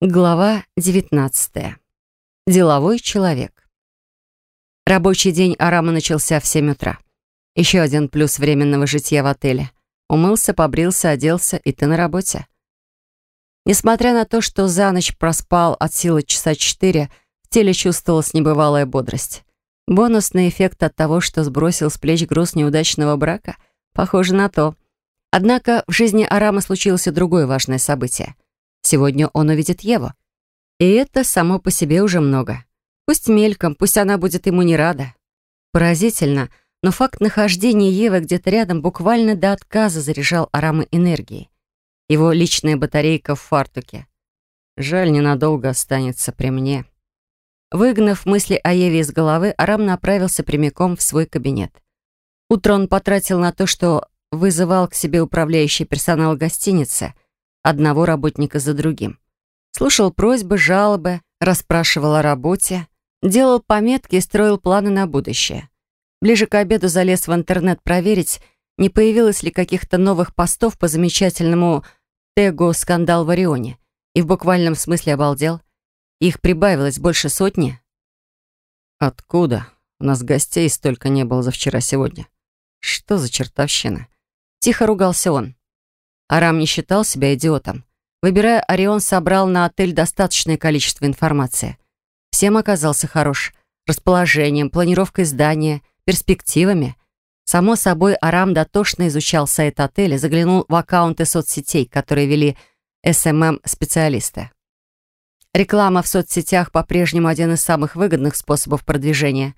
Глава 19. Деловой человек. Рабочий день Арама начался в 7 утра. Еще один плюс временного житья в отеле. Умылся, побрился, оделся, и ты на работе. Несмотря на то, что за ночь проспал от силы часа четыре, в теле чувствовалась небывалая бодрость. Бонусный эффект от того, что сбросил с плеч груз неудачного брака, похоже на то. Однако в жизни Арама случилось и другое важное событие — Сегодня он увидит Еву. И это само по себе уже много. Пусть мельком, пусть она будет ему не рада. Поразительно, но факт нахождения Евы где-то рядом буквально до отказа заряжал Арамы энергией. Его личная батарейка в фартуке. Жаль, ненадолго останется при мне. Выгнав мысли о Еве из головы, Арам направился прямиком в свой кабинет. Утро он потратил на то, что вызывал к себе управляющий персонал гостиницы — одного работника за другим. Слушал просьбы, жалобы, расспрашивал о работе, делал пометки и строил планы на будущее. Ближе к обеду залез в интернет проверить, не появилось ли каких-то новых постов по замечательному тегу «Скандал в Орионе», и в буквальном смысле обалдел. Их прибавилось больше сотни. «Откуда? У нас гостей столько не было за вчера-сегодня. Что за чертовщина?» Тихо ругался он. Арам не считал себя идиотом. Выбирая Орион, собрал на отель достаточное количество информации. Всем оказался хорош. Расположением, планировкой здания, перспективами. Само собой, Арам дотошно изучал сайт отеля, заглянул в аккаунты соцсетей, которые вели СММ-специалисты. Реклама в соцсетях по-прежнему один из самых выгодных способов продвижения,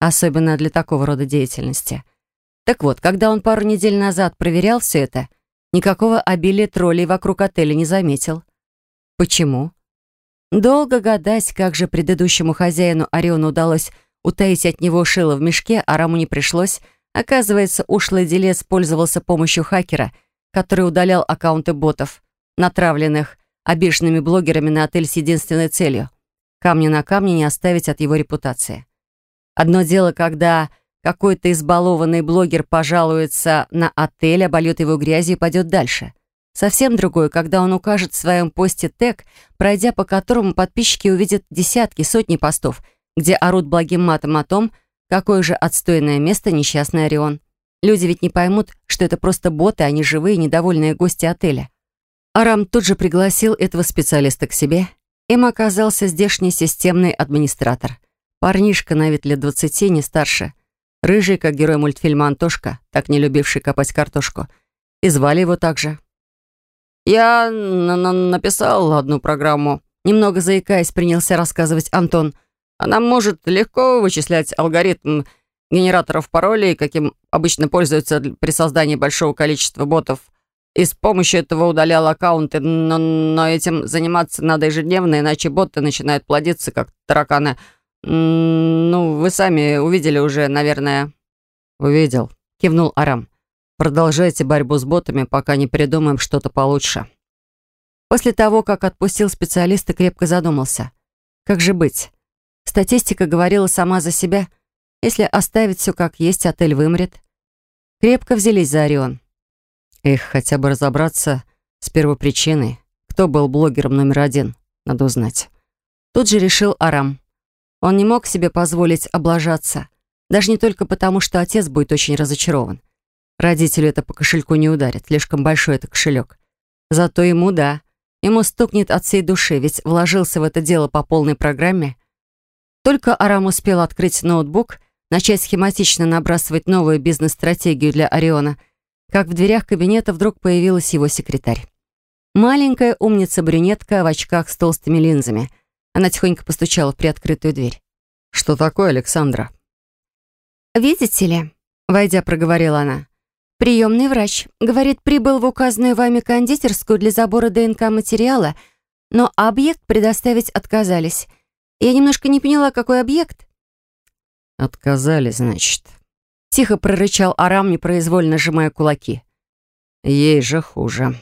особенно для такого рода деятельности. Так вот, когда он пару недель назад проверял все это — Никакого обилия троллей вокруг отеля не заметил. Почему? Долго гадать, как же предыдущему хозяину Ориону удалось утаить от него шило в мешке, а Раму не пришлось. Оказывается, ушлый делец пользовался помощью хакера, который удалял аккаунты ботов, натравленных обиженными блогерами на отель с единственной целью — камня на камне не оставить от его репутации. Одно дело, когда какой-то избалованный блогер пожалуется на отель, обольет его грязью и пойдет дальше. Совсем другое, когда он укажет в своем посте тег, пройдя по которому подписчики увидят десятки, сотни постов, где орут благим матом о том, какое же отстойное место несчастный Орион. Люди ведь не поймут, что это просто боты, а не живые, недовольные гости отеля. Арам тут же пригласил этого специалиста к себе. Им оказался здешний системный администратор. Парнишка на вид лет двадцати, не старше – Рыжий, как герой мультфильма «Антошка», так не любивший копать картошку. И звали его также. «Я написал одну программу». Немного заикаясь, принялся рассказывать Антон. «Она может легко вычислять алгоритм генераторов паролей, каким обычно пользуются при создании большого количества ботов. И с помощью этого удалял аккаунты, но, но этим заниматься надо ежедневно, иначе боты начинают плодиться, как тараканы». «Ну, вы сами увидели уже, наверное». «Увидел», — кивнул Арам. «Продолжайте борьбу с ботами, пока не придумаем что-то получше». После того, как отпустил специалиста, крепко задумался. Как же быть? Статистика говорила сама за себя. Если оставить все как есть, отель вымрет. Крепко взялись за Орион. Эх, хотя бы разобраться с первопричиной. Кто был блогером номер один, надо узнать. Тут же решил Арам. Он не мог себе позволить облажаться. Даже не только потому, что отец будет очень разочарован. Родителю это по кошельку не ударит, слишком большой это кошелек. Зато ему, да, ему стукнет от всей души, ведь вложился в это дело по полной программе. Только Арам успел открыть ноутбук, начать схематично набрасывать новую бизнес-стратегию для Ориона, как в дверях кабинета вдруг появилась его секретарь. Маленькая умница-брюнетка в очках с толстыми линзами — она тихонько постучала в приоткрытую дверь. «Что такое, Александра?» «Видите ли», — войдя, проговорила она, «приемный врач. Говорит, прибыл в указанную вами кондитерскую для забора ДНК-материала, но объект предоставить отказались. Я немножко не поняла, какой объект». «Отказались, значит», — тихо прорычал Арам, непроизвольно сжимая кулаки. «Ей же хуже».